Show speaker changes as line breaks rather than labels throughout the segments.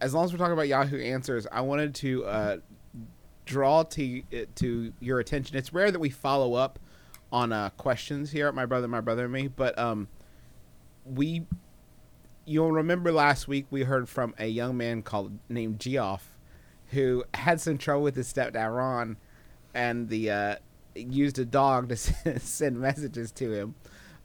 as long as we're talking about Yahoo Answers, I wanted to uh, draw to to your attention. It's rare that we follow up on uh, questions here at my brother, my brother, and me, but um, we you'll remember last week we heard from a young man called named Geoff who had some trouble with his stepdad Ron, and the uh, used a dog to send messages to him.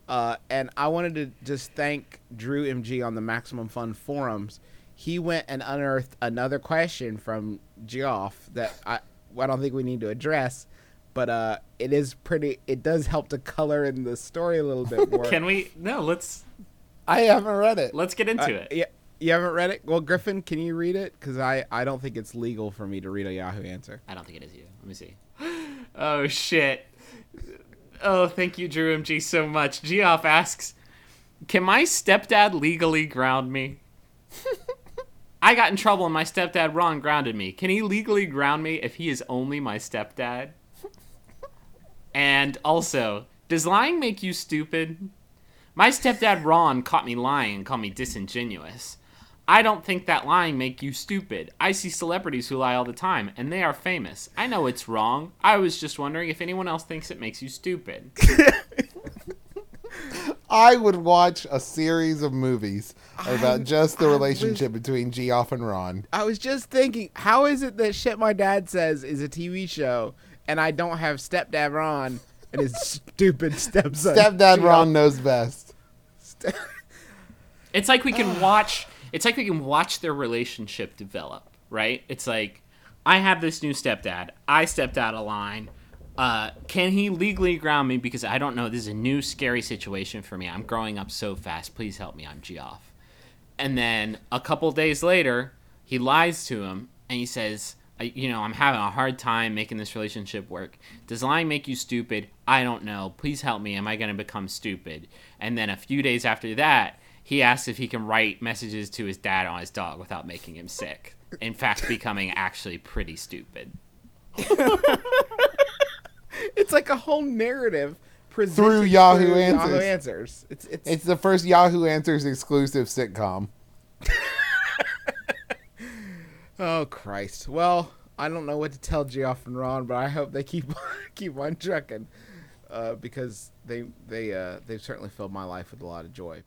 Uh, and I wanted to just thank Drew MG on the Maximum Fun forums. He went and unearthed another question from Geoff that I I don't think we need to address, but uh, it is pretty. It does help to color in the story a little bit more.
Can we? No, let's
I haven't read it.
let's get into
Uh,
it.
Yeah, you haven't read it. Well, Griffin, can you read it? Because I I don't think it's legal for me to read a Yahoo answer.
I don't think it is you. Let me see. Oh shit. Oh, thank you, Drew MG, so much. Geoff asks, "Can my stepdad legally ground me?" I got in trouble and my stepdad Ron grounded me. Can he legally ground me if he is only my stepdad? And also, does lying make you stupid? My stepdad Ron caught me lying and called me disingenuous. I don't think that lying make you stupid. I see celebrities who lie all the time, and they are famous. I know it's wrong. I was just wondering if anyone else thinks it makes you stupid.
I would watch a series of movies about just the relationship between Geoff and Ron.
I was just thinking, how is it that shit my dad says is a TV show, and I don't have stepdad Ron and his stupid stepson?
Stepdad
Geoff?
Ron knows best.
It's like we can watch. It's like we can watch their relationship develop, right? It's like I have this new stepdad. I stepped out of line. Uh, can he legally ground me because I don't know? This is a new scary situation for me. I'm growing up so fast. Please help me. I'm Geoff. And then a couple days later, he lies to him and he says, "You know, I'm having a hard time making this relationship work. Does lying make you stupid? I don't know. Please help me. Am I going to become stupid?" And then a few days after that, he asks if he can write messages to his dad on his dog without making him sick. In fact, becoming actually pretty stupid.
It's like a whole narrative presented
Through Yahoo
through
Answers.
Yahoo Answers. It's it's,
It's the first Yahoo Answers exclusive sitcom.
oh Christ. Well, I don't know what to tell Geoff and Ron, but I hope they keep keep on trucking, uh, because they they uh, they've certainly filled my life with a lot of joy.